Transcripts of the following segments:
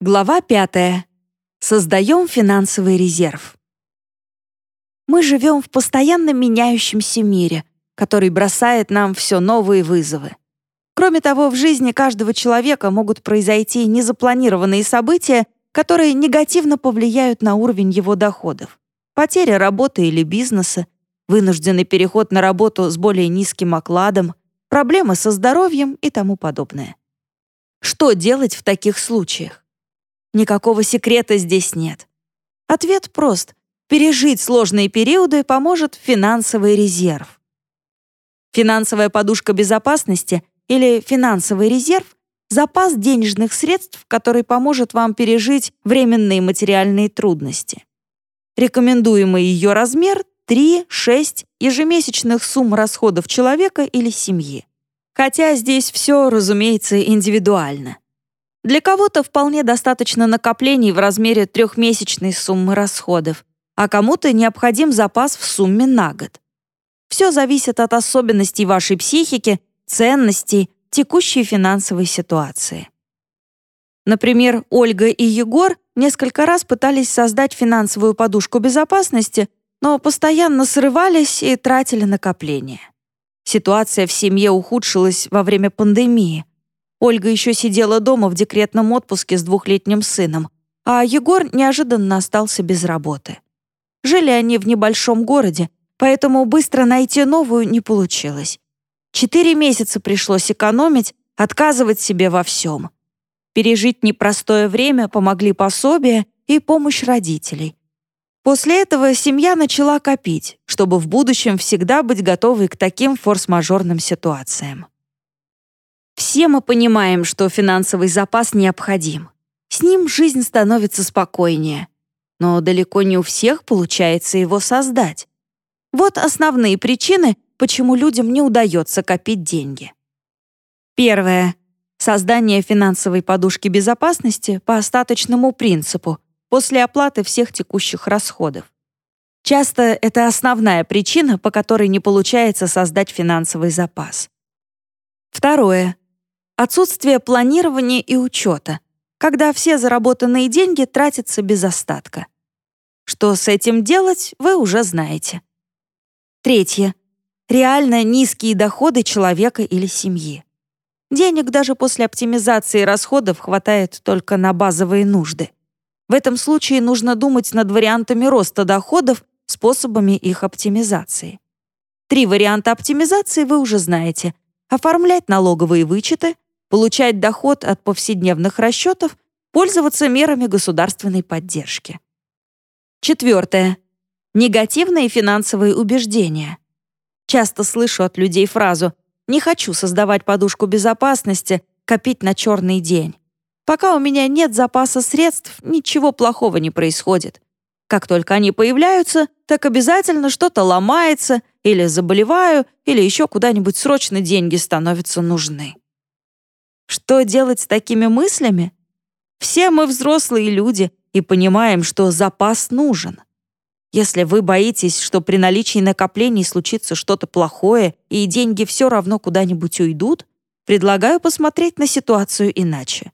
Глава 5. Создаем финансовый резерв. Мы живем в постоянно меняющемся мире, который бросает нам все новые вызовы. Кроме того, в жизни каждого человека могут произойти незапланированные события, которые негативно повлияют на уровень его доходов. Потеря работы или бизнеса, вынужденный переход на работу с более низким окладом, проблемы со здоровьем и тому подобное. Что делать в таких случаях? Никакого секрета здесь нет. Ответ прост. Пережить сложные периоды поможет финансовый резерв. Финансовая подушка безопасности или финансовый резерв — запас денежных средств, который поможет вам пережить временные материальные трудности. Рекомендуемый ее размер — 3-6 ежемесячных сумм расходов человека или семьи. Хотя здесь все, разумеется, индивидуально. Для кого-то вполне достаточно накоплений в размере трехмесячной суммы расходов, а кому-то необходим запас в сумме на год. Все зависит от особенностей вашей психики, ценностей, текущей финансовой ситуации. Например, Ольга и Егор несколько раз пытались создать финансовую подушку безопасности, но постоянно срывались и тратили накопления. Ситуация в семье ухудшилась во время пандемии. Ольга еще сидела дома в декретном отпуске с двухлетним сыном, а Егор неожиданно остался без работы. Жили они в небольшом городе, поэтому быстро найти новую не получилось. Четыре месяца пришлось экономить, отказывать себе во всем. Пережить непростое время помогли пособия и помощь родителей. После этого семья начала копить, чтобы в будущем всегда быть готовой к таким форс-мажорным ситуациям. Все мы понимаем, что финансовый запас необходим. С ним жизнь становится спокойнее. Но далеко не у всех получается его создать. Вот основные причины, почему людям не удается копить деньги. Первое. Создание финансовой подушки безопасности по остаточному принципу после оплаты всех текущих расходов. Часто это основная причина, по которой не получается создать финансовый запас. Второе. Отсутствие планирования и учета, когда все заработанные деньги тратятся без остатка. Что с этим делать, вы уже знаете. Третье. Реально низкие доходы человека или семьи. Денег даже после оптимизации расходов хватает только на базовые нужды. В этом случае нужно думать над вариантами роста доходов, способами их оптимизации. Три варианта оптимизации вы уже знаете. Оформлять налоговые вычеты — получать доход от повседневных расчетов, пользоваться мерами государственной поддержки. Четвертое. Негативные финансовые убеждения. Часто слышу от людей фразу «не хочу создавать подушку безопасности, копить на черный день». Пока у меня нет запаса средств, ничего плохого не происходит. Как только они появляются, так обязательно что-то ломается, или заболеваю, или еще куда-нибудь срочно деньги становятся нужны. Что делать с такими мыслями? Все мы взрослые люди и понимаем, что запас нужен. Если вы боитесь, что при наличии накоплений случится что-то плохое и деньги все равно куда-нибудь уйдут, предлагаю посмотреть на ситуацию иначе.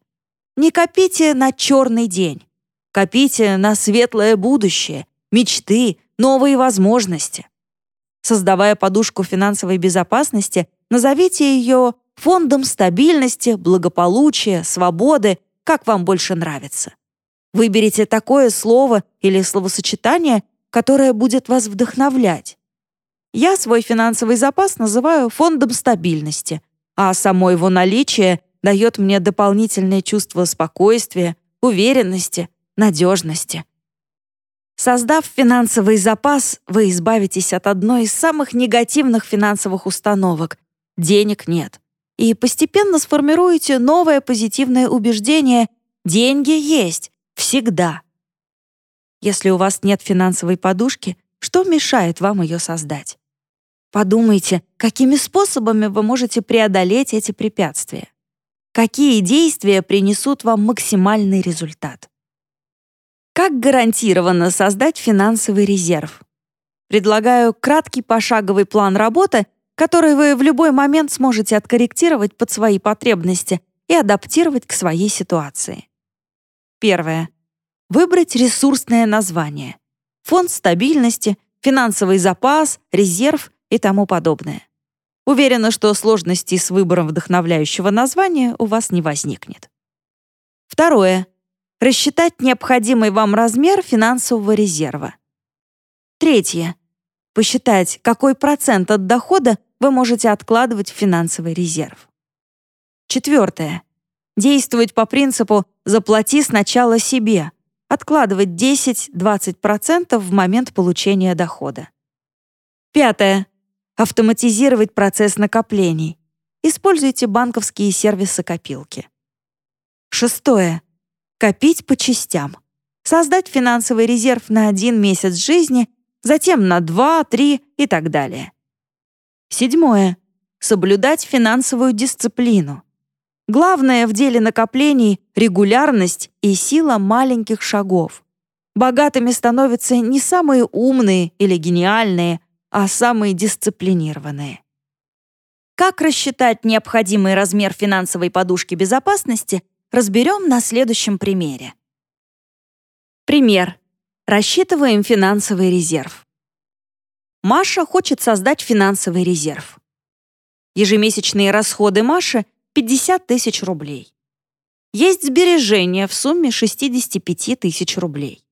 Не копите на черный день. Копите на светлое будущее, мечты, новые возможности. Создавая подушку финансовой безопасности, назовите ее фондом стабильности, благополучия, свободы, как вам больше нравится. Выберите такое слово или словосочетание, которое будет вас вдохновлять. Я свой финансовый запас называю фондом стабильности, а само его наличие дает мне дополнительное чувство спокойствия, уверенности, надежности. Создав финансовый запас, вы избавитесь от одной из самых негативных финансовых установок — денег нет и постепенно сформируете новое позитивное убеждение «деньги есть, всегда». Если у вас нет финансовой подушки, что мешает вам ее создать? Подумайте, какими способами вы можете преодолеть эти препятствия. Какие действия принесут вам максимальный результат? Как гарантированно создать финансовый резерв? Предлагаю краткий пошаговый план работы, который вы в любой момент сможете откорректировать под свои потребности и адаптировать к своей ситуации. Первое. Выбрать ресурсное название. Фонд стабильности, финансовый запас, резерв и тому подобное. Уверена, что сложностей с выбором вдохновляющего названия у вас не возникнет. Второе. Рассчитать необходимый вам размер финансового резерва. Третье. Посчитать, какой процент от дохода вы можете откладывать в финансовый резерв. Четвертое. Действовать по принципу «заплати сначала себе», откладывать 10-20% в момент получения дохода. Пятое. Автоматизировать процесс накоплений. Используйте банковские сервисы-копилки. Шестое. Копить по частям. Создать финансовый резерв на один месяц жизни, затем на два, три и так далее. Седьмое. Соблюдать финансовую дисциплину. Главное в деле накоплений — регулярность и сила маленьких шагов. Богатыми становятся не самые умные или гениальные, а самые дисциплинированные. Как рассчитать необходимый размер финансовой подушки безопасности, разберем на следующем примере. Пример. Рассчитываем финансовый резерв. Маша хочет создать финансовый резерв. Ежемесячные расходы Маши 50 тысяч рублей. Есть сбережения в сумме 65 тысяч рублей.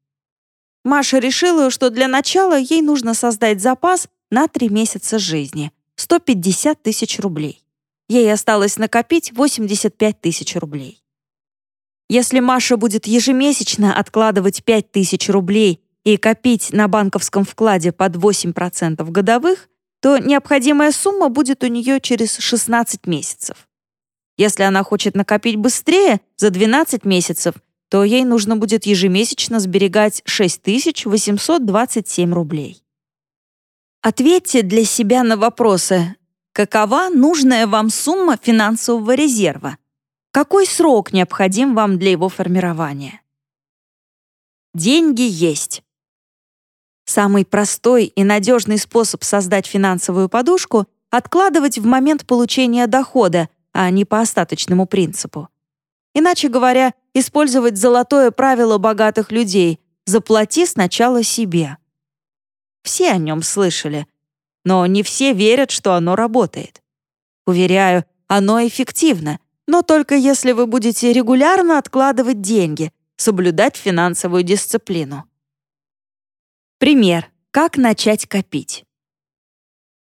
Маша решила, что для начала ей нужно создать запас на 3 месяца жизни — 150 тысяч рублей. Ей осталось накопить 85 тысяч рублей. Если Маша будет ежемесячно откладывать 5 тысяч рублей и копить на банковском вкладе под 8% годовых, то необходимая сумма будет у нее через 16 месяцев. Если она хочет накопить быстрее, за 12 месяцев, то ей нужно будет ежемесячно сберегать 6827 рублей. Ответьте для себя на вопросы. Какова нужная вам сумма финансового резерва? Какой срок необходим вам для его формирования? Деньги есть. Самый простой и надежный способ создать финансовую подушку — откладывать в момент получения дохода, а не по остаточному принципу. Иначе говоря, использовать золотое правило богатых людей «заплати сначала себе». Все о нем слышали, но не все верят, что оно работает. Уверяю, оно эффективно, но только если вы будете регулярно откладывать деньги, соблюдать финансовую дисциплину. Пример. Как начать копить?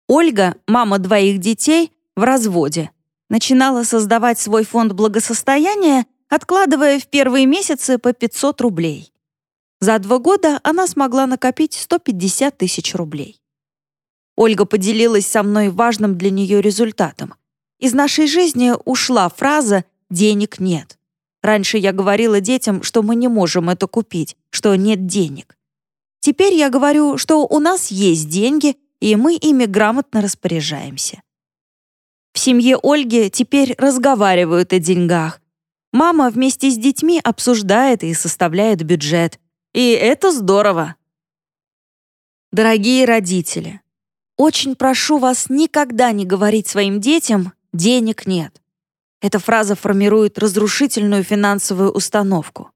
Ольга, мама двоих детей, в разводе начинала создавать свой фонд благосостояния, откладывая в первые месяцы по 500 рублей. За два года она смогла накопить 150 тысяч рублей. Ольга поделилась со мной важным для нее результатом. Из нашей жизни ушла фраза «денег нет». Раньше я говорила детям, что мы не можем это купить, что нет денег. Теперь я говорю, что у нас есть деньги, и мы ими грамотно распоряжаемся. В семье Ольги теперь разговаривают о деньгах. Мама вместе с детьми обсуждает и составляет бюджет. И это здорово. Дорогие родители, очень прошу вас никогда не говорить своим детям «денег нет». Эта фраза формирует разрушительную финансовую установку.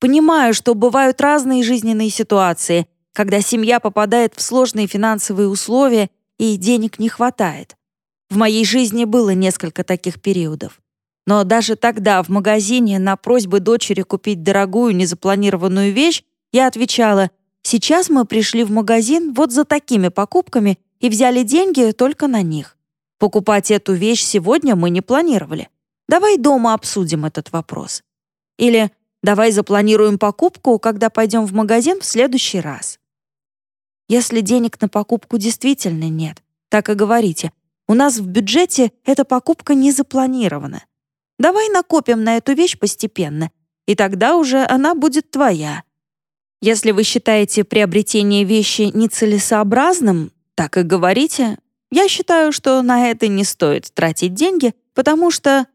Понимаю, что бывают разные жизненные ситуации, когда семья попадает в сложные финансовые условия и денег не хватает. В моей жизни было несколько таких периодов. Но даже тогда в магазине на просьбы дочери купить дорогую незапланированную вещь я отвечала «Сейчас мы пришли в магазин вот за такими покупками и взяли деньги только на них. Покупать эту вещь сегодня мы не планировали. Давай дома обсудим этот вопрос». Или «Давай запланируем покупку, когда пойдем в магазин в следующий раз». Если денег на покупку действительно нет, так и говорите у нас в бюджете эта покупка не запланирована. Давай накопим на эту вещь постепенно, и тогда уже она будет твоя. Если вы считаете приобретение вещи нецелесообразным, так и говорите. Я считаю, что на это не стоит тратить деньги, потому что...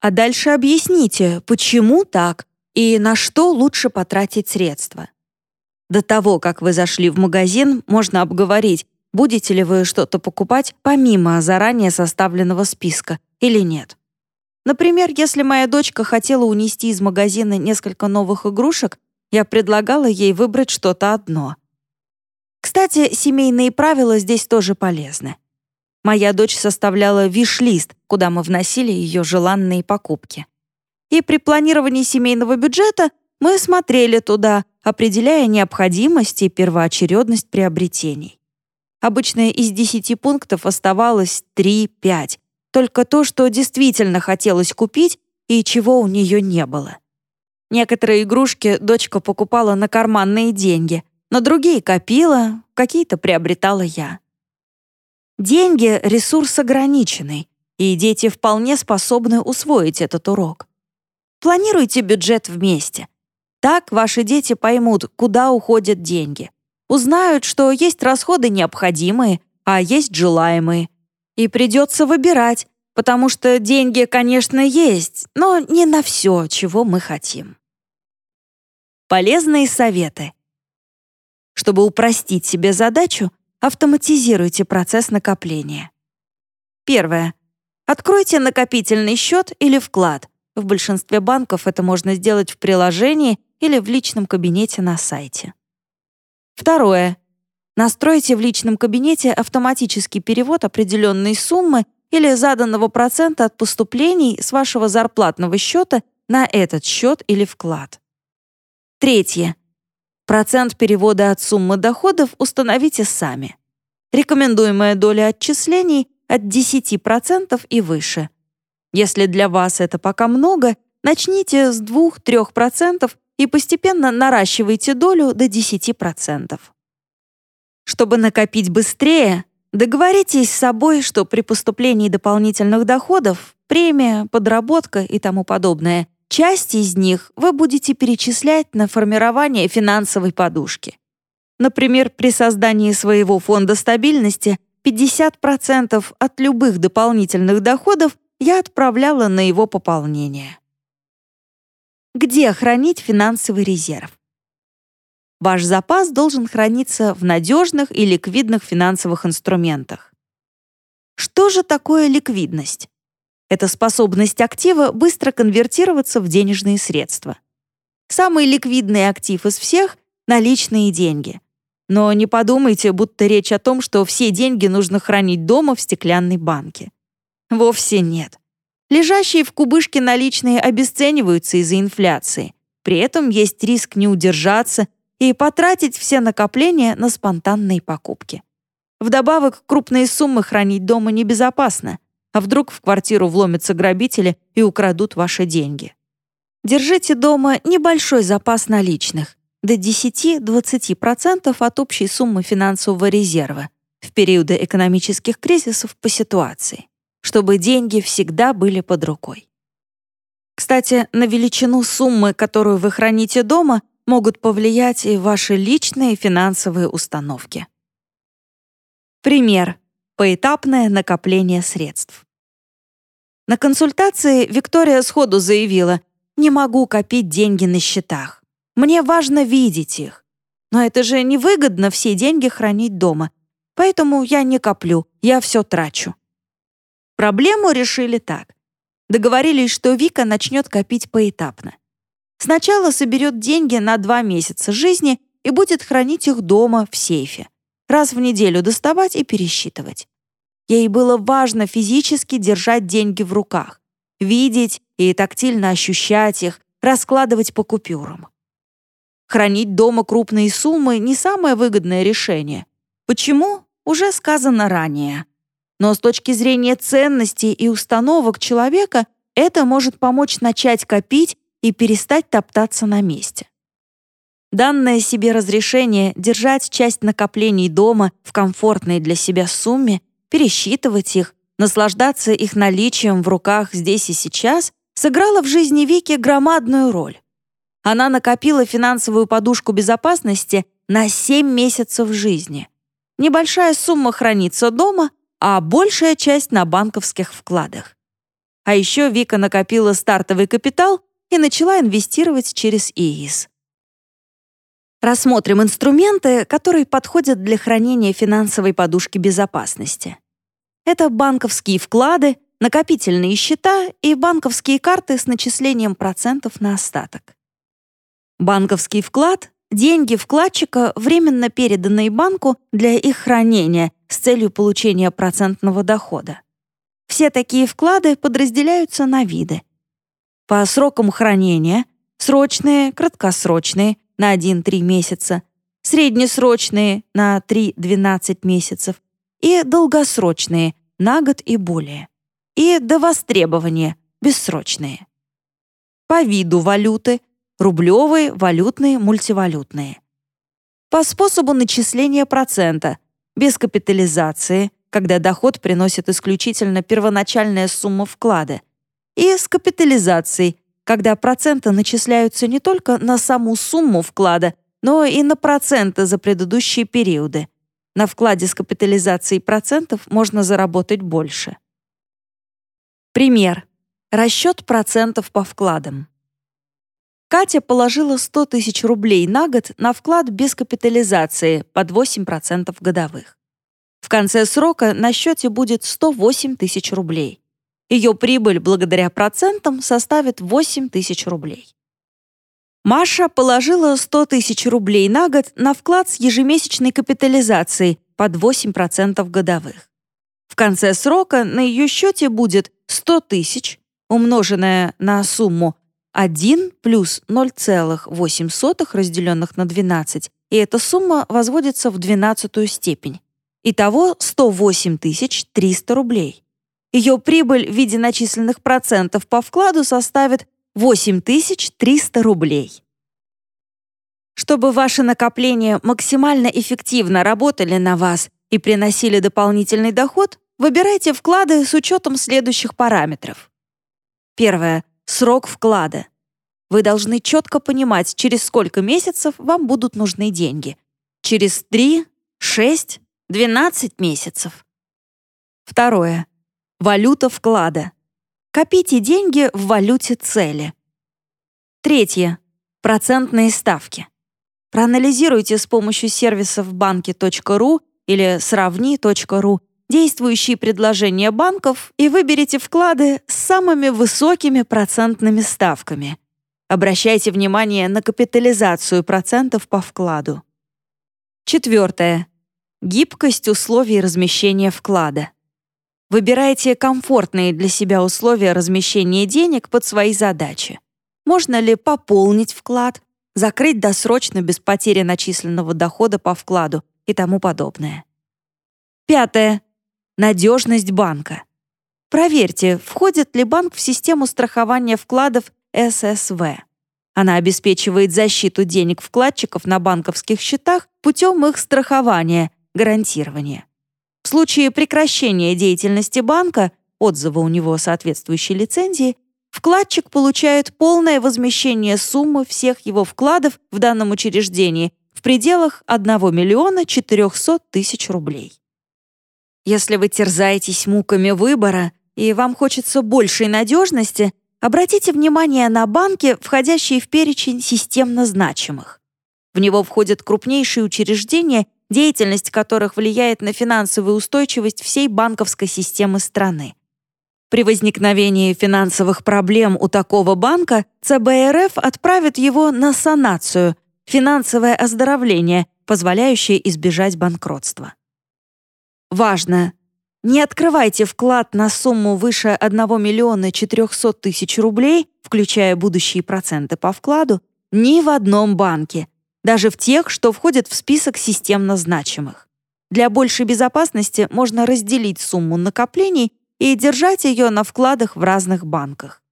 А дальше объясните, почему так и на что лучше потратить средства. До того, как вы зашли в магазин, можно обговорить, будете ли вы что-то покупать помимо заранее составленного списка или нет. Например, если моя дочка хотела унести из магазина несколько новых игрушек, я предлагала ей выбрать что-то одно. Кстати, семейные правила здесь тоже полезны. Моя дочь составляла виш-лист, куда мы вносили ее желанные покупки. И при планировании семейного бюджета мы смотрели туда, определяя необходимость и первоочередность приобретений. Обычно из 10 пунктов оставалось 3-5, только то, что действительно хотелось купить и чего у нее не было. Некоторые игрушки дочка покупала на карманные деньги, но другие копила, какие-то приобретала я. Деньги — ресурс ограниченный, и дети вполне способны усвоить этот урок. Планируйте бюджет вместе. Так ваши дети поймут, куда уходят деньги. Узнают, что есть расходы необходимые, а есть желаемые. И придется выбирать, потому что деньги, конечно, есть, но не на все, чего мы хотим. Полезные советы. Чтобы упростить себе задачу, автоматизируйте процесс накопления. Первое. Откройте накопительный счет или вклад. В большинстве банков это можно сделать в приложении или в личном кабинете на сайте. Второе. Настройте в личном кабинете автоматический перевод определенной суммы или заданного процента от поступлений с вашего зарплатного счета на этот счет или вклад. Третье. Процент перевода от суммы доходов установите сами. Рекомендуемая доля отчислений от 10% и выше. Если для вас это пока много, начните с 2-3% и постепенно наращивайте долю до 10%. Чтобы накопить быстрее, договоритесь с собой, что при поступлении дополнительных доходов, премия, подработка и тому подобное, часть из них вы будете перечислять на формирование финансовой подушки. Например, при создании своего фонда стабильности 50% от любых дополнительных доходов я отправляла на его пополнение. Где хранить финансовый резерв? Ваш запас должен храниться в надежных и ликвидных финансовых инструментах. Что же такое ликвидность? Это способность актива быстро конвертироваться в денежные средства. Самый ликвидный актив из всех — наличные деньги. Но не подумайте, будто речь о том, что все деньги нужно хранить дома в стеклянной банке. Вовсе нет. Лежащие в кубышке наличные обесцениваются из-за инфляции. При этом есть риск не удержаться и потратить все накопления на спонтанные покупки. Вдобавок, крупные суммы хранить дома небезопасно, а вдруг в квартиру вломятся грабители и украдут ваши деньги. Держите дома небольшой запас наличных, до 10-20% от общей суммы финансового резерва в периоды экономических кризисов по ситуации чтобы деньги всегда были под рукой. Кстати, на величину суммы, которую вы храните дома, могут повлиять и ваши личные финансовые установки. Пример. Поэтапное накопление средств. На консультации Виктория сходу заявила, «Не могу копить деньги на счетах. Мне важно видеть их. Но это же невыгодно все деньги хранить дома. Поэтому я не коплю, я все трачу. Проблему решили так. Договорились, что Вика начнет копить поэтапно. Сначала соберет деньги на два месяца жизни и будет хранить их дома в сейфе. Раз в неделю доставать и пересчитывать. Ей было важно физически держать деньги в руках, видеть и тактильно ощущать их, раскладывать по купюрам. Хранить дома крупные суммы не самое выгодное решение. Почему? Уже сказано ранее. Но с точки зрения ценностей и установок человека это может помочь начать копить и перестать топтаться на месте. Данное себе разрешение держать часть накоплений дома в комфортной для себя сумме, пересчитывать их, наслаждаться их наличием в руках здесь и сейчас, сыграло в жизни Вики громадную роль. Она накопила финансовую подушку безопасности на 7 месяцев жизни. Небольшая сумма хранится дома, а большая часть на банковских вкладах. А еще Вика накопила стартовый капитал и начала инвестировать через ИИС. Рассмотрим инструменты, которые подходят для хранения финансовой подушки безопасности. Это банковские вклады, накопительные счета и банковские карты с начислением процентов на остаток. Банковский вклад — деньги вкладчика, временно переданные банку для их хранения с целью получения процентного дохода. Все такие вклады подразделяются на виды. По срокам хранения — срочные, краткосрочные — на 1-3 месяца, среднесрочные — на 3-12 месяцев и долгосрочные — на год и более и до востребования, бессрочные. По виду валюты – рублевые, валютные, мультивалютные. По способу начисления процента – без капитализации, когда доход приносит исключительно первоначальная сумма вклада, и с капитализацией, когда проценты начисляются не только на саму сумму вклада, но и на проценты за предыдущие периоды. На вкладе с капитализацией процентов можно заработать больше. Пример. Расчет процентов по вкладам. Катя положила 100 тысяч рублей на год на вклад без капитализации под 8% годовых. В конце срока на счете будет 108 тысяч рублей. Ее прибыль благодаря процентам составит 8 тысяч рублей. Маша положила 100 тысяч рублей на год на вклад с ежемесячной капитализацией под 8% годовых. В конце срока на ее счете будет 100 тысяч, умноженное на сумму 1 плюс 0,08 разделенных на 12, и эта сумма возводится в двенадцатую степень. Итого 108 300 рублей. Ее прибыль в виде начисленных процентов по вкладу составит 8300 рублей. Чтобы ваши накопления максимально эффективно работали на вас и приносили дополнительный доход, выбирайте вклады с учетом следующих параметров. Первое. Срок вклада. Вы должны четко понимать, через сколько месяцев вам будут нужны деньги. Через 3, 6, 12 месяцев. Второе. Валюта вклада. Копите деньги в валюте цели. Третье. Процентные ставки. Проанализируйте с помощью сервисов банки.ру или сравни.ру действующие предложения банков и выберите вклады с самыми высокими процентными ставками. Обращайте внимание на капитализацию процентов по вкладу. Четвертое. Гибкость условий размещения вклада. Выбирайте комфортные для себя условия размещения денег под свои задачи. Можно ли пополнить вклад, закрыть досрочно без потери начисленного дохода по вкладу и тому подобное. Пятое. Надежность банка. Проверьте, входит ли банк в систему страхования вкладов ССВ. Она обеспечивает защиту денег вкладчиков на банковских счетах путем их страхования, гарантирования. В случае прекращения деятельности банка, отзыва у него соответствующей лицензии, вкладчик получает полное возмещение суммы всех его вкладов в данном учреждении в пределах 1 миллиона 400 тысяч рублей. Если вы терзаетесь муками выбора и вам хочется большей надежности, обратите внимание на банки, входящие в перечень системно значимых. В него входят крупнейшие учреждения, деятельность которых влияет на финансовую устойчивость всей банковской системы страны. При возникновении финансовых проблем у такого банка ЦБ отправит его на санацию, финансовое оздоровление, позволяющее избежать банкротства. Важно! Не открывайте вклад на сумму выше 1 миллиона 400 тысяч рублей, включая будущие проценты по вкладу, ни в одном банке, даже в тех, что входят в список системно значимых. Для большей безопасности можно разделить сумму накоплений и держать ее на вкладах в разных банках.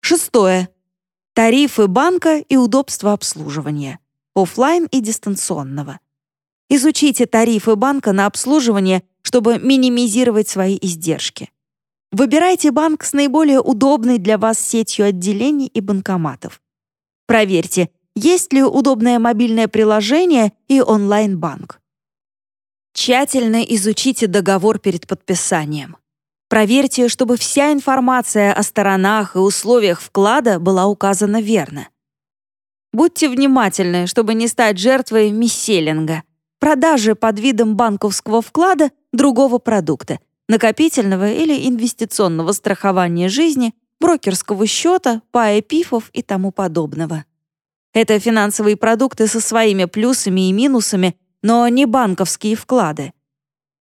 Шестое. Тарифы банка и удобство обслуживания. Оффлайн и дистанционного. Изучите тарифы банка на обслуживание, чтобы минимизировать свои издержки. Выбирайте банк с наиболее удобной для вас сетью отделений и банкоматов. Проверьте, есть ли удобное мобильное приложение и онлайн-банк. Тщательно изучите договор перед подписанием. Проверьте, чтобы вся информация о сторонах и условиях вклада была указана верно. Будьте внимательны, чтобы не стать жертвой мисселинга, продажи под видом банковского вклада другого продукта, накопительного или инвестиционного страхования жизни, брокерского счета, пая пифов и тому подобного. Это финансовые продукты со своими плюсами и минусами, но не банковские вклады.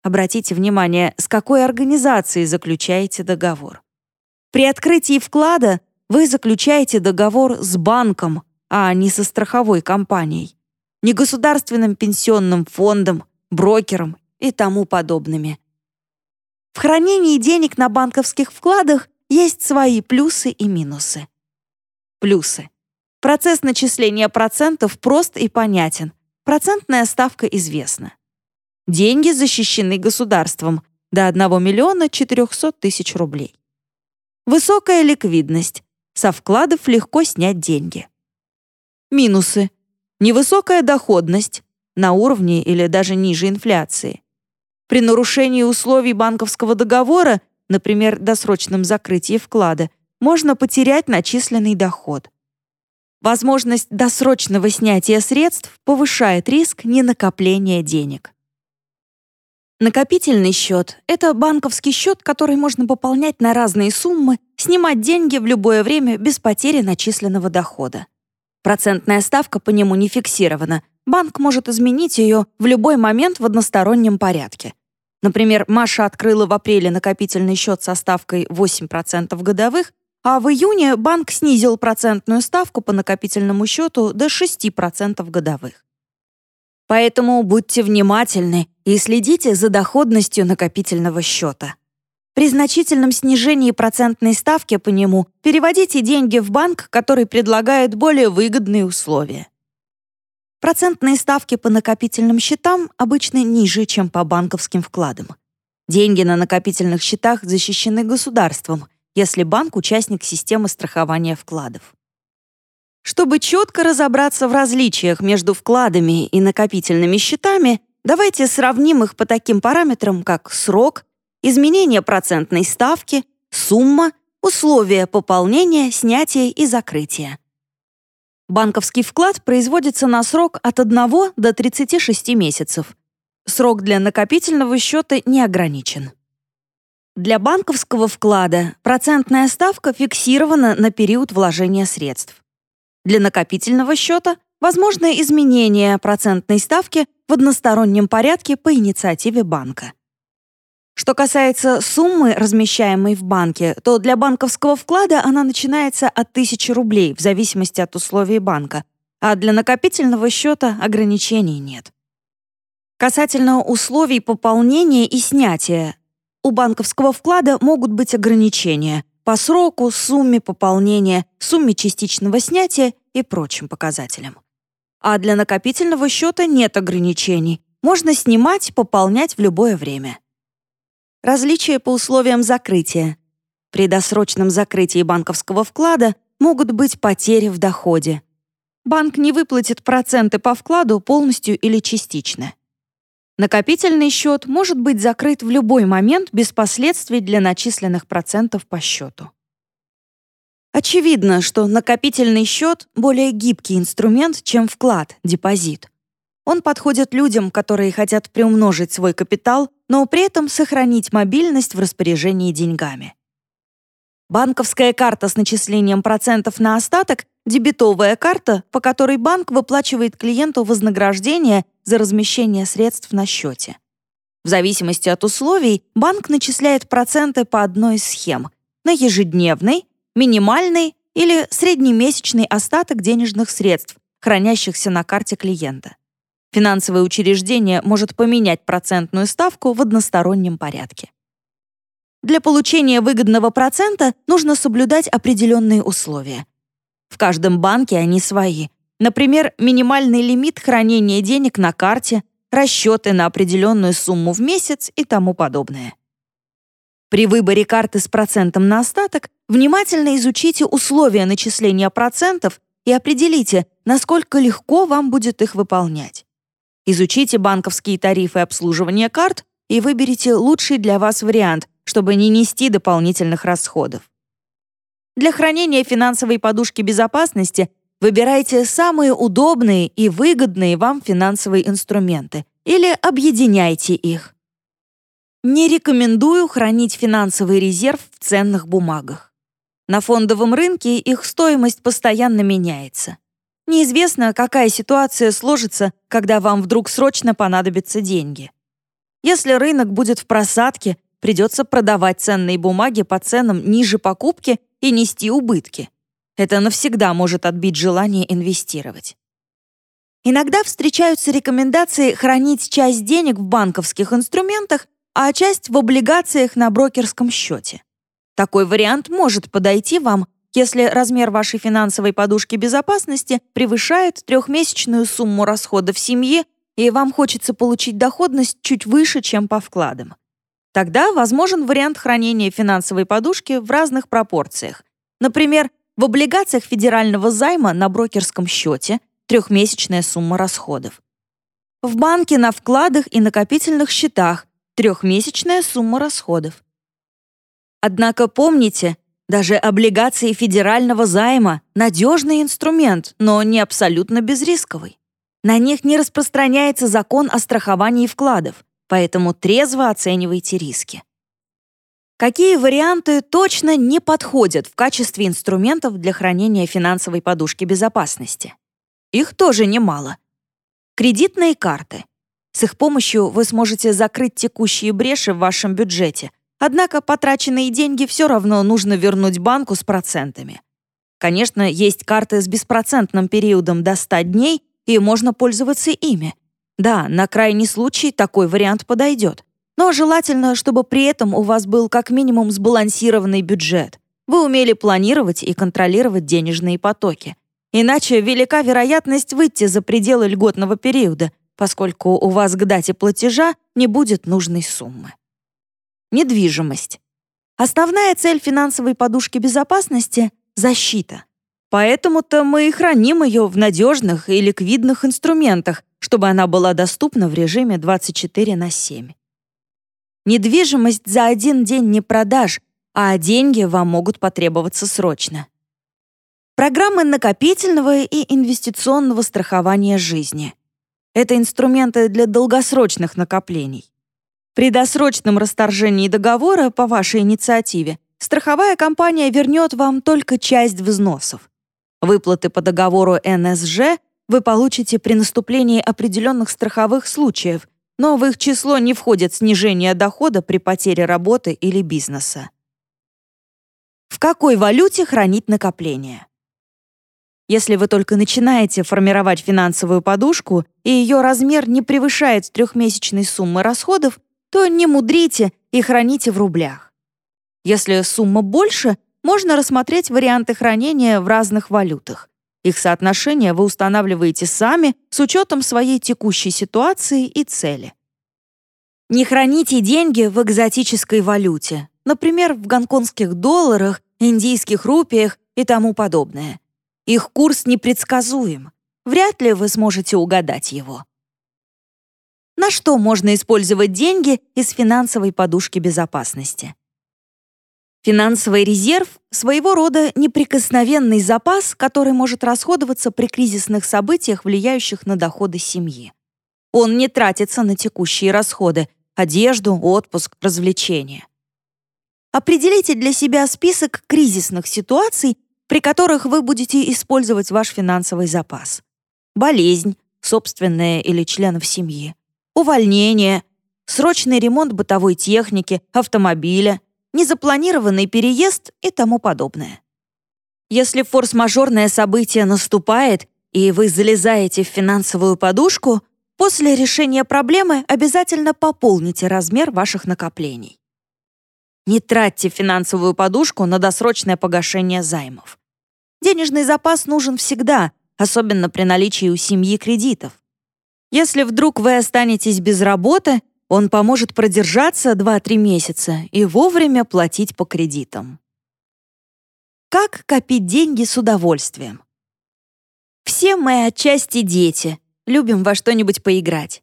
Обратите внимание, с какой организацией заключаете договор. При открытии вклада вы заключаете договор с банком, а не со страховой компанией, не государственным пенсионным фондом, брокером и тому подобными. В хранении денег на банковских вкладах есть свои плюсы и минусы. Плюсы. Процесс начисления процентов прост и понятен. Процентная ставка известна. Деньги защищены государством до 1 миллиона 400 тысяч рублей. Высокая ликвидность. Со вкладов легко снять деньги. Минусы. Невысокая доходность на уровне или даже ниже инфляции. При нарушении условий банковского договора, например, досрочном закрытии вклада, можно потерять начисленный доход. Возможность досрочного снятия средств повышает риск ненакопления денег. Накопительный счет — это банковский счет, который можно пополнять на разные суммы, снимать деньги в любое время без потери начисленного дохода. Процентная ставка по нему не фиксирована. Банк может изменить ее в любой момент в одностороннем порядке. Например, Маша открыла в апреле накопительный счет со ставкой 8% годовых, а в июне банк снизил процентную ставку по накопительному счету до 6% годовых. Поэтому будьте внимательны и следите за доходностью накопительного счета. При значительном снижении процентной ставки по нему переводите деньги в банк, который предлагает более выгодные условия. Процентные ставки по накопительным счетам обычно ниже, чем по банковским вкладам. Деньги на накопительных счетах защищены государством, если банк — участник системы страхования вкладов. Чтобы четко разобраться в различиях между вкладами и накопительными счетами, давайте сравним их по таким параметрам, как срок, изменение процентной ставки, сумма, условия пополнения, снятия и закрытия. Банковский вклад производится на срок от 1 до 36 месяцев. Срок для накопительного счета не ограничен. Для банковского вклада процентная ставка фиксирована на период вложения средств. Для накопительного счета возможно изменение процентной ставки в одностороннем порядке по инициативе банка. Что касается суммы, размещаемой в банке, то для банковского вклада она начинается от 1000 рублей в зависимости от условий банка, а для накопительного счета ограничений нет. Касательно условий пополнения и снятия, у банковского вклада могут быть ограничения — по сроку, сумме пополнения, сумме частичного снятия и прочим показателям. А для накопительного счета нет ограничений. Можно снимать, пополнять в любое время. Различия по условиям закрытия. При досрочном закрытии банковского вклада могут быть потери в доходе. Банк не выплатит проценты по вкладу полностью или частично. Накопительный счет может быть закрыт в любой момент без последствий для начисленных процентов по счету. Очевидно, что накопительный счет — более гибкий инструмент, чем вклад, депозит. Он подходит людям, которые хотят приумножить свой капитал, но при этом сохранить мобильность в распоряжении деньгами. Банковская карта с начислением процентов на остаток — дебетовая карта, по которой банк выплачивает клиенту вознаграждение за размещение средств на счете. В зависимости от условий банк начисляет проценты по одной из схем — на ежедневный, минимальный или среднемесячный остаток денежных средств, хранящихся на карте клиента. Финансовое учреждение может поменять процентную ставку в одностороннем порядке. Для получения выгодного процента нужно соблюдать определенные условия. В каждом банке они свои. Например, минимальный лимит хранения денег на карте, расчеты на определенную сумму в месяц и тому подобное. При выборе карты с процентом на остаток внимательно изучите условия начисления процентов и определите, насколько легко вам будет их выполнять. Изучите банковские тарифы обслуживания карт и выберите лучший для вас вариант, чтобы не нести дополнительных расходов. Для хранения финансовой подушки безопасности выбирайте самые удобные и выгодные вам финансовые инструменты или объединяйте их. Не рекомендую хранить финансовый резерв в ценных бумагах. На фондовом рынке их стоимость постоянно меняется. Неизвестно, какая ситуация сложится, когда вам вдруг срочно понадобятся деньги. Если рынок будет в просадке, придется продавать ценные бумаги по ценам ниже покупки и нести убытки. Это навсегда может отбить желание инвестировать. Иногда встречаются рекомендации хранить часть денег в банковских инструментах, а часть в облигациях на брокерском счете. Такой вариант может подойти вам, если размер вашей финансовой подушки безопасности превышает трехмесячную сумму расходов семьи и вам хочется получить доходность чуть выше, чем по вкладам. Тогда возможен вариант хранения финансовой подушки в разных пропорциях. Например, в облигациях федерального займа на брокерском счете трехмесячная сумма расходов. В банке на вкладах и накопительных счетах трехмесячная сумма расходов. Однако помните, даже облигации федерального займа – надежный инструмент, но не абсолютно безрисковый. На них не распространяется закон о страховании вкладов, поэтому трезво оценивайте риски. Какие варианты точно не подходят в качестве инструментов для хранения финансовой подушки безопасности? Их тоже немало. Кредитные карты. С их помощью вы сможете закрыть текущие бреши в вашем бюджете, однако потраченные деньги все равно нужно вернуть банку с процентами. Конечно, есть карты с беспроцентным периодом до 100 дней, и можно пользоваться ими. Да, на крайний случай такой вариант подойдет. Но желательно, чтобы при этом у вас был как минимум сбалансированный бюджет. Вы умели планировать и контролировать денежные потоки. Иначе велика вероятность выйти за пределы льготного периода, поскольку у вас к дате платежа не будет нужной суммы. Недвижимость. Основная цель финансовой подушки безопасности — защита. Поэтому-то мы и храним ее в надежных и ликвидных инструментах, чтобы она была доступна в режиме 24 на 7. Недвижимость за один день не продашь, а деньги вам могут потребоваться срочно. Программы накопительного и инвестиционного страхования жизни. Это инструменты для долгосрочных накоплений. При досрочном расторжении договора по вашей инициативе страховая компания вернет вам только часть взносов. Выплаты по договору НСЖ вы получите при наступлении определенных страховых случаев, но в их число не входит снижение дохода при потере работы или бизнеса. В какой валюте хранить накопление? Если вы только начинаете формировать финансовую подушку и ее размер не превышает трехмесячной суммы расходов, то не мудрите и храните в рублях. Если сумма больше, можно рассмотреть варианты хранения в разных валютах. Их соотношение вы устанавливаете сами с учетом своей текущей ситуации и цели. Не храните деньги в экзотической валюте, например, в гонконгских долларах, индийских рупиях и тому подобное. Их курс непредсказуем. Вряд ли вы сможете угадать его. На что можно использовать деньги из финансовой подушки безопасности? Финансовый резерв — своего рода неприкосновенный запас, который может расходоваться при кризисных событиях, влияющих на доходы семьи. Он не тратится на текущие расходы — одежду, отпуск, развлечения. Определите для себя список кризисных ситуаций, при которых вы будете использовать ваш финансовый запас. Болезнь, собственная или членов семьи, увольнение, срочный ремонт бытовой техники, автомобиля, незапланированный переезд и тому подобное. Если форс-мажорное событие наступает, и вы залезаете в финансовую подушку, после решения проблемы обязательно пополните размер ваших накоплений. Не тратьте финансовую подушку на досрочное погашение займов. Денежный запас нужен всегда, особенно при наличии у семьи кредитов. Если вдруг вы останетесь без работы, он поможет продержаться 2-3 месяца и вовремя платить по кредитам. Как копить деньги с удовольствием? Все мы отчасти дети, любим во что-нибудь поиграть.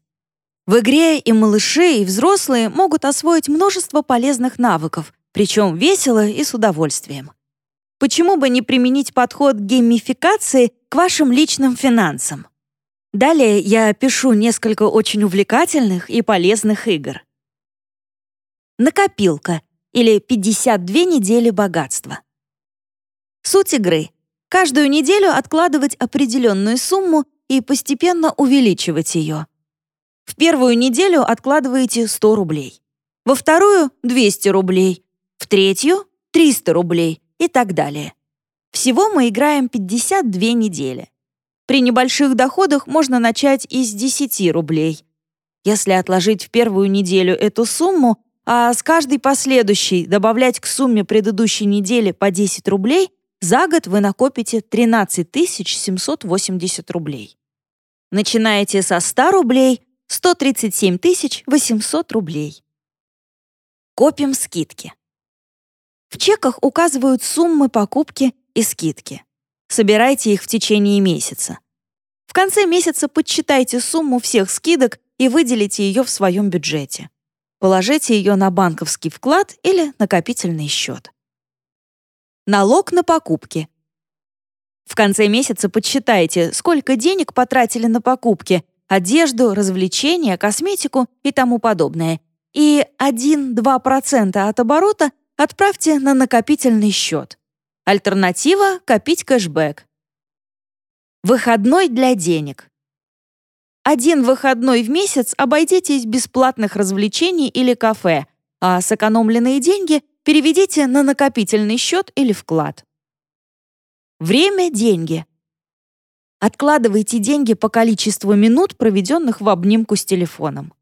В игре и малыши, и взрослые могут освоить множество полезных навыков, причем весело и с удовольствием. Почему бы не применить подход геймификации к вашим личным финансам? Далее я опишу несколько очень увлекательных и полезных игр. Накопилка или 52 недели богатства. Суть игры. Каждую неделю откладывать определенную сумму и постепенно увеличивать ее. В первую неделю откладываете 100 рублей. Во вторую — 200 рублей. В третью — 300 рублей и так далее. Всего мы играем 52 недели. При небольших доходах можно начать из 10 рублей. Если отложить в первую неделю эту сумму, а с каждой последующей добавлять к сумме предыдущей недели по 10 рублей, за год вы накопите 13 780 рублей. Начинаете со 100 рублей, 137 800 рублей. Копим скидки. В чеках указывают суммы покупки и скидки. Собирайте их в течение месяца. В конце месяца подсчитайте сумму всех скидок и выделите ее в своем бюджете. Положите ее на банковский вклад или накопительный счет. Налог на покупки. В конце месяца подсчитайте, сколько денег потратили на покупки, одежду, развлечения, косметику и тому подобное. И 1-2% от оборота отправьте на накопительный счет. Альтернатива — копить кэшбэк. Выходной для денег. Один выходной в месяц обойдитесь без платных развлечений или кафе, а сэкономленные деньги переведите на накопительный счет или вклад. Время — деньги. Откладывайте деньги по количеству минут, проведенных в обнимку с телефоном.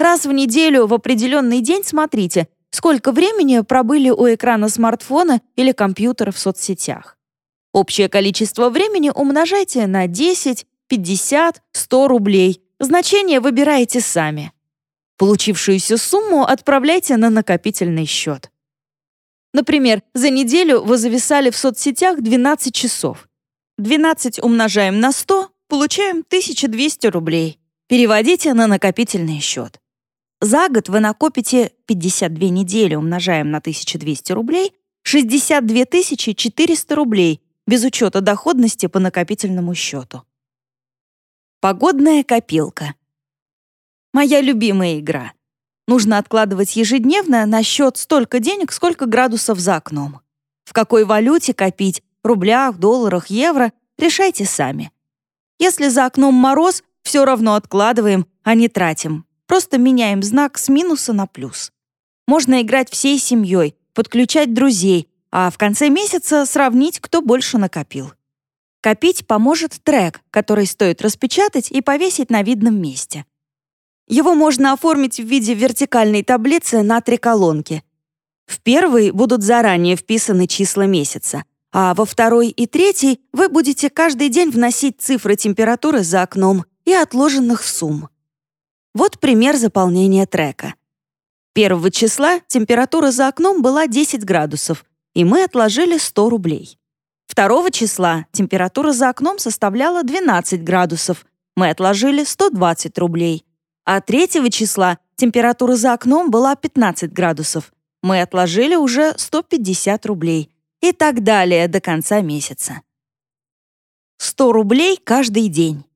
Раз в неделю в определенный день смотрите, сколько времени пробыли у экрана смартфона или компьютера в соцсетях. Общее количество времени умножайте на 10, 50, 100 рублей. Значение выбираете сами. Получившуюся сумму отправляйте на накопительный счет. Например, за неделю вы зависали в соцсетях 12 часов. 12 умножаем на 100, получаем 1200 рублей. Переводите на накопительный счет. За год вы накопите 52 недели, умножаем на 1200 рублей, 62 400 рублей, без учета доходности по накопительному счету. Погодная копилка. Моя любимая игра. Нужно откладывать ежедневно на счет столько денег, сколько градусов за окном. В какой валюте копить, рублях, долларах, евро, решайте сами. Если за окном мороз, все равно откладываем, а не тратим. Просто меняем знак с минуса на плюс. Можно играть всей семьей, подключать друзей, а в конце месяца сравнить, кто больше накопил. Копить поможет трек, который стоит распечатать и повесить на видном месте. Его можно оформить в виде вертикальной таблицы на три колонки. В первой будут заранее вписаны числа месяца, а во второй и третьей вы будете каждый день вносить цифры температуры за окном и отложенных сумм. Вот пример заполнения трека. Первого числа температура за окном была 10 градусов, и мы отложили 100 рублей. Второго числа температура за окном составляла 12 градусов, мы отложили 120 рублей. А третьего числа температура за окном была 15 градусов, мы отложили уже 150 рублей. И так далее до конца месяца. 100 рублей каждый день.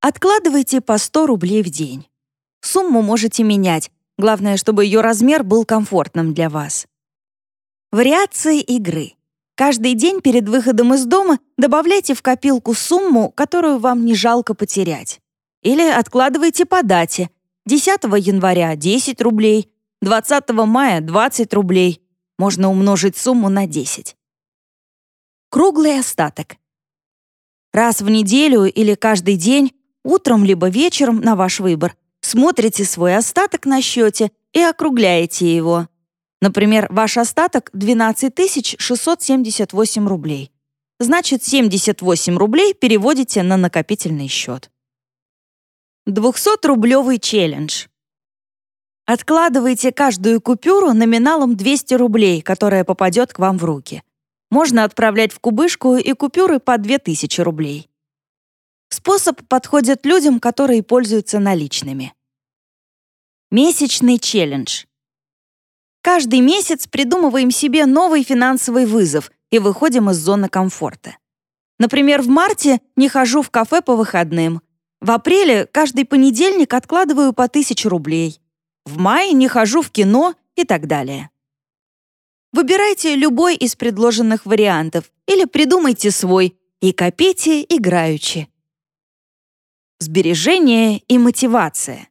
Откладывайте по 100 рублей в день. Сумму можете менять, главное, чтобы ее размер был комфортным для вас. Вариации игры. Каждый день перед выходом из дома добавляйте в копилку сумму, которую вам не жалко потерять. Или откладывайте по дате. 10 января — 10 рублей, 20 мая — 20 рублей. Можно умножить сумму на 10. Круглый остаток. Раз в неделю или каждый день Утром либо вечером, на ваш выбор, смотрите свой остаток на счете и округляете его. Например, ваш остаток 12 678 рублей. Значит, 78 рублей переводите на накопительный счет. 200-рублевый челлендж. Откладывайте каждую купюру номиналом 200 рублей, которая попадет к вам в руки. Можно отправлять в кубышку и купюры по 2000 рублей. Способ подходит людям, которые пользуются наличными. Месячный челлендж. Каждый месяц придумываем себе новый финансовый вызов и выходим из зоны комфорта. Например, в марте не хожу в кафе по выходным. В апреле каждый понедельник откладываю по 1000 рублей. В мае не хожу в кино и так далее. Выбирайте любой из предложенных вариантов или придумайте свой и копите играючи. Сбережение и мотивация.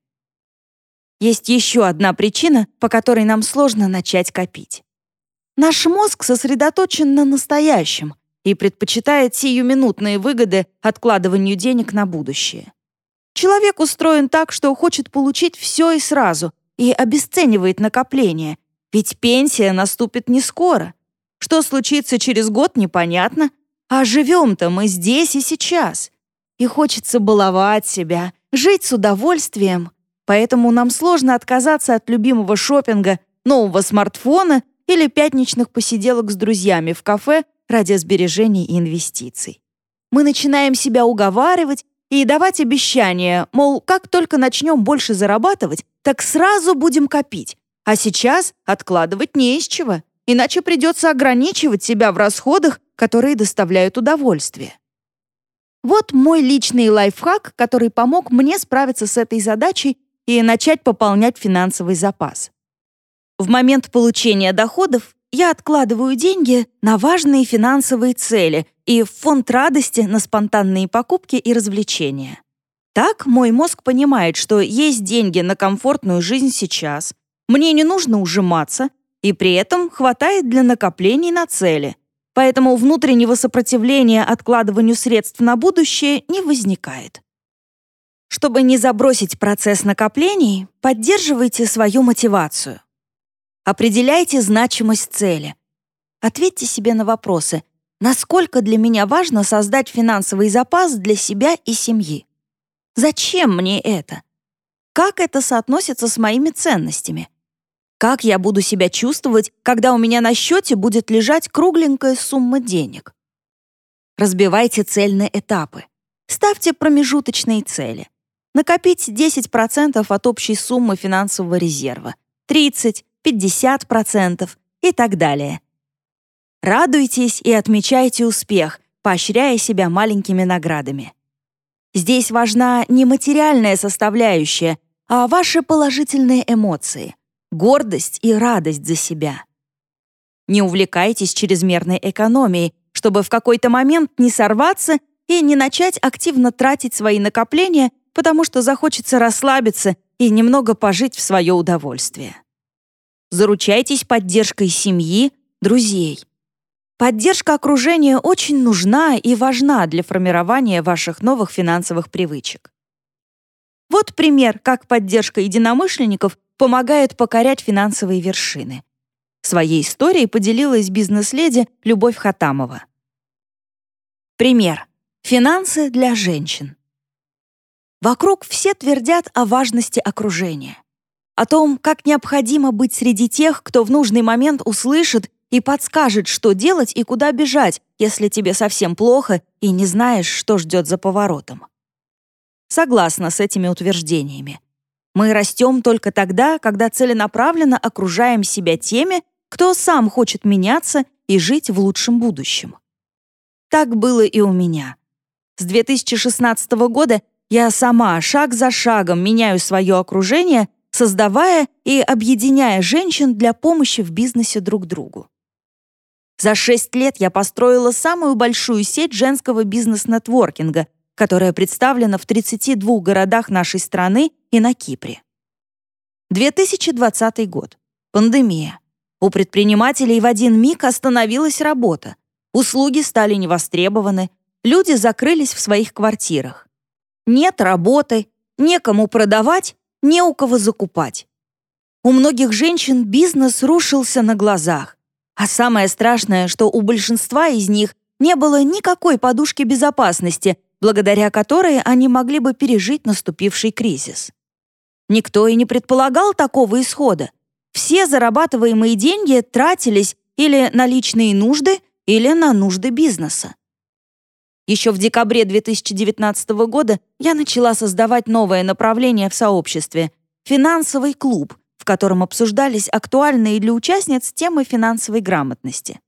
Есть еще одна причина, по которой нам сложно начать копить. Наш мозг сосредоточен на настоящем и предпочитает сиюминутные выгоды откладыванию денег на будущее. Человек устроен так, что хочет получить все и сразу, и обесценивает накопление, ведь пенсия наступит не скоро. Что случится через год, непонятно, а живем-то мы здесь и сейчас. И хочется баловать себя, жить с удовольствием. Поэтому нам сложно отказаться от любимого шопинга, нового смартфона или пятничных посиделок с друзьями в кафе ради сбережений и инвестиций. Мы начинаем себя уговаривать и давать обещания, мол, как только начнем больше зарабатывать, так сразу будем копить, а сейчас откладывать не из чего, иначе придется ограничивать себя в расходах, которые доставляют удовольствие. Вот мой личный лайфхак, который помог мне справиться с этой задачей и начать пополнять финансовый запас. В момент получения доходов я откладываю деньги на важные финансовые цели и в фонд радости на спонтанные покупки и развлечения. Так мой мозг понимает, что есть деньги на комфортную жизнь сейчас, мне не нужно ужиматься, и при этом хватает для накоплений на цели. Поэтому внутреннего сопротивления откладыванию средств на будущее не возникает. Чтобы не забросить процесс накоплений, поддерживайте свою мотивацию. Определяйте значимость цели. Ответьте себе на вопросы, насколько для меня важно создать финансовый запас для себя и семьи. Зачем мне это? Как это соотносится с моими ценностями? Как я буду себя чувствовать, когда у меня на счете будет лежать кругленькая сумма денег? Разбивайте цель на этапы. Ставьте промежуточные цели. Накопить 10% от общей суммы финансового резерва, 30, 50% и так далее. Радуйтесь и отмечайте успех, поощряя себя маленькими наградами. Здесь важна не материальная составляющая, а ваши положительные эмоции, гордость и радость за себя. Не увлекайтесь чрезмерной экономией, чтобы в какой-то момент не сорваться и не начать активно тратить свои накопления, потому что захочется расслабиться и немного пожить в свое удовольствие. Заручайтесь поддержкой семьи, друзей. Поддержка окружения очень нужна и важна для формирования ваших новых финансовых привычек. Вот пример, как поддержка единомышленников помогает покорять финансовые вершины. Своей историей поделилась бизнес-леди Любовь Хатамова. Пример. Финансы для женщин. Вокруг все твердят о важности окружения о том, как необходимо быть среди тех, кто в нужный момент услышит и подскажет, что делать и куда бежать, если тебе совсем плохо и не знаешь, что ждет за поворотом. Согласна с этими утверждениями. Мы растем только тогда, когда целенаправленно окружаем себя теми, кто сам хочет меняться и жить в лучшем будущем. Так было и у меня. С 2016 года я сама шаг за шагом меняю свое окружение создавая и объединяя женщин для помощи в бизнесе друг другу. За шесть лет я построила самую большую сеть женского бизнес-нетворкинга, которая представлена в 32 городах нашей страны и на Кипре. 2020 год. Пандемия. У предпринимателей в один миг остановилась работа. Услуги стали невостребованы, люди закрылись в своих квартирах. Нет работы, некому продавать, не у кого закупать. У многих женщин бизнес рушился на глазах. А самое страшное, что у большинства из них не было никакой подушки безопасности, благодаря которой они могли бы пережить наступивший кризис. Никто и не предполагал такого исхода. Все зарабатываемые деньги тратились или на личные нужды, или на нужды бизнеса. Еще в декабре 2019 года я начала создавать новое направление в сообществе — финансовый клуб, в котором обсуждались актуальные для участниц темы финансовой грамотности.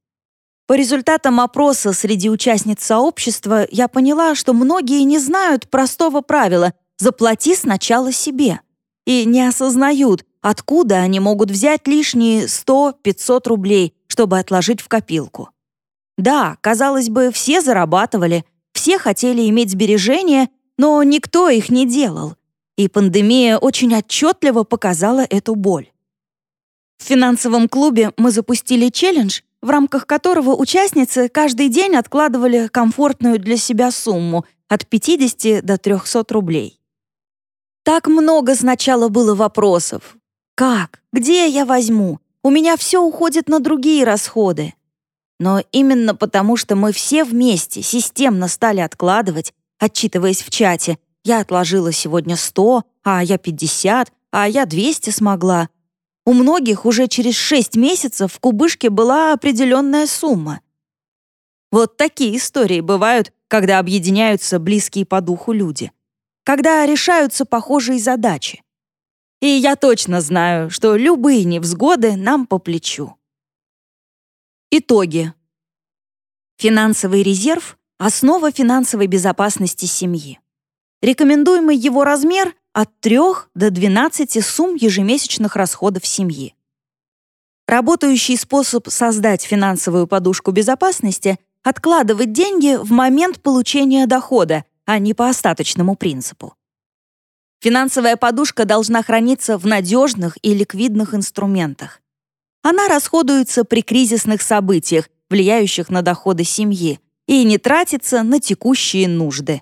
По результатам опроса среди участниц сообщества я поняла, что многие не знают простого правила «заплати сначала себе» и не осознают, Откуда они могут взять лишние 100-500 рублей, чтобы отложить в копилку? Да, казалось бы, все зарабатывали, все хотели иметь сбережения, но никто их не делал. И пандемия очень отчетливо показала эту боль. В финансовом клубе мы запустили челлендж, в рамках которого участницы каждый день откладывали комфортную для себя сумму от 50 до 300 рублей. Так много сначала было вопросов. Как? Где я возьму? У меня все уходит на другие расходы. Но именно потому, что мы все вместе системно стали откладывать, отчитываясь в чате, я отложила сегодня 100, а я 50, а я 200 смогла. У многих уже через 6 месяцев в кубышке была определенная сумма. Вот такие истории бывают, когда объединяются близкие по духу люди. Когда решаются похожие задачи. И я точно знаю, что любые невзгоды нам по плечу. Итоги. Финансовый резерв — основа финансовой безопасности семьи. Рекомендуемый его размер — от 3 до 12 сумм ежемесячных расходов семьи. Работающий способ создать финансовую подушку безопасности — откладывать деньги в момент получения дохода, а не по остаточному принципу. Финансовая подушка должна храниться в надежных и ликвидных инструментах. Она расходуется при кризисных событиях, влияющих на доходы семьи, и не тратится на текущие нужды.